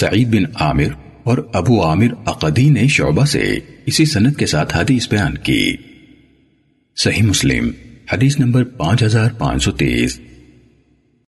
سعید بن عامر اور ابو عامر اقدی نے شعبہ سے اسی سنت کے ساتھ حدیث بیان کی۔ صحیح مسلم، حدیث نمبر پانچ ہزار پانچ سو تیس۔